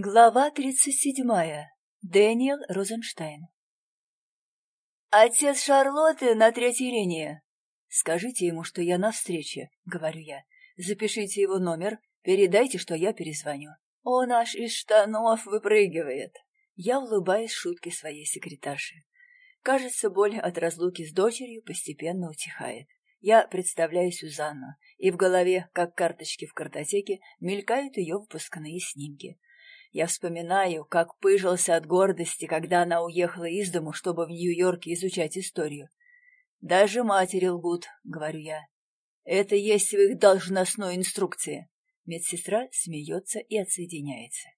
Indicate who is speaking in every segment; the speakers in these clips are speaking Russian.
Speaker 1: Глава тридцать седьмая. Дэниел Розенштайн. «Отец Шарлотты на третьей линии!» «Скажите ему, что я на встрече», — говорю я. «Запишите его номер, передайте, что я перезвоню». Он аж из штанов выпрыгивает. Я улыбаюсь шутке своей секретарши. Кажется, боль от разлуки с дочерью постепенно утихает. Я представляю Сюзанну, и в голове, как карточки в картотеке, мелькают ее выпускные снимки. Я вспоминаю, как пыжился от гордости, когда она уехала из дому, чтобы в Нью-Йорке изучать историю. «Даже матери лгут», — говорю я. «Это есть в их должностной инструкции». Медсестра смеется и отсоединяется.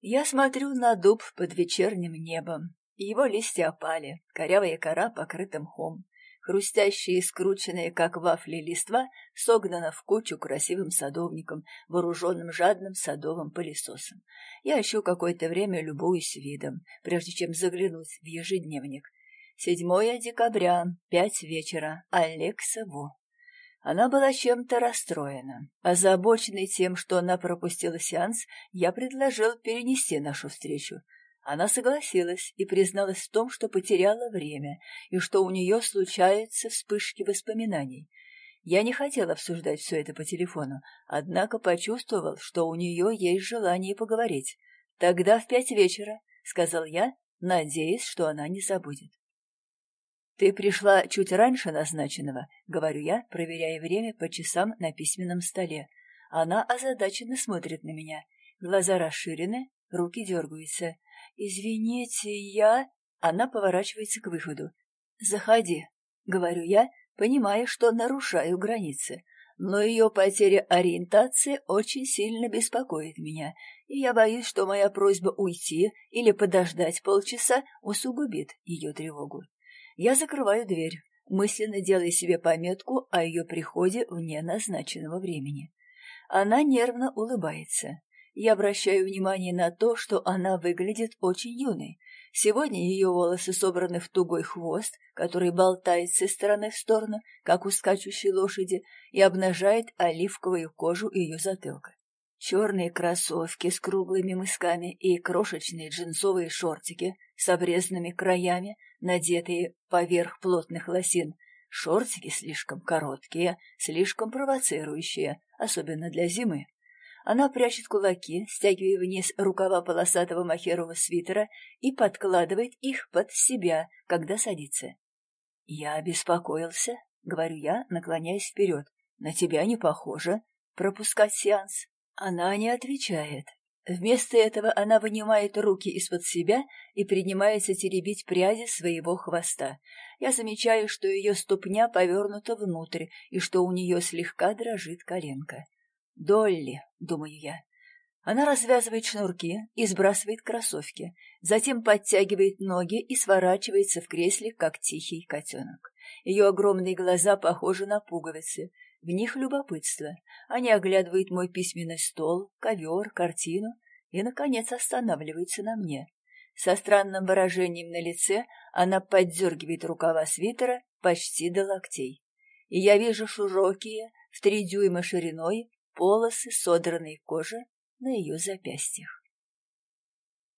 Speaker 1: Я смотрю на дуб под вечерним небом. Его листья опали, корявая кора покрыта мхом хрустящие и скрученные, как вафли листва, согнана в кучу красивым садовником, вооруженным жадным садовым пылесосом. Я еще какое-то время любуюсь видом, прежде чем заглянуть в ежедневник. 7 декабря, пять вечера, Алекса Во. Она была чем-то расстроена. Озабоченный тем, что она пропустила сеанс, я предложил перенести нашу встречу. Она согласилась и призналась в том, что потеряла время и что у нее случаются вспышки воспоминаний. Я не хотел обсуждать все это по телефону, однако почувствовал, что у нее есть желание поговорить. «Тогда в пять вечера», — сказал я, надеясь, что она не забудет. «Ты пришла чуть раньше назначенного», — говорю я, проверяя время по часам на письменном столе. Она озадаченно смотрит на меня. Глаза расширены, руки дергаются. «Извините, я...» Она поворачивается к выходу. «Заходи», — говорю я, понимая, что нарушаю границы. Но ее потеря ориентации очень сильно беспокоит меня, и я боюсь, что моя просьба уйти или подождать полчаса усугубит ее тревогу. Я закрываю дверь, мысленно делая себе пометку о ее приходе вне назначенного времени. Она нервно улыбается. Я обращаю внимание на то, что она выглядит очень юной. Сегодня ее волосы собраны в тугой хвост, который болтается из стороны в сторону, как у скачущей лошади, и обнажает оливковую кожу ее затылка. Черные кроссовки с круглыми мысками и крошечные джинсовые шортики с обрезанными краями, надетые поверх плотных лосин. Шортики слишком короткие, слишком провоцирующие, особенно для зимы. Она прячет кулаки, стягивая вниз рукава полосатого махерового свитера и подкладывает их под себя, когда садится. «Я обеспокоился», — говорю я, наклоняясь вперед. «На тебя не похоже пропускать сеанс». Она не отвечает. Вместо этого она вынимает руки из-под себя и принимается теребить пряди своего хвоста. Я замечаю, что ее ступня повернута внутрь и что у нее слегка дрожит коленка. «Долли», — думаю я. Она развязывает шнурки и сбрасывает кроссовки, затем подтягивает ноги и сворачивается в кресле, как тихий котенок. Ее огромные глаза похожи на пуговицы, в них любопытство. Они оглядывают мой письменный стол, ковер, картину и, наконец, останавливаются на мне. Со странным выражением на лице она поддергивает рукава свитера почти до локтей. И я вижу широкие, в три дюйма шириной, полосы содранной кожи на ее запястьях.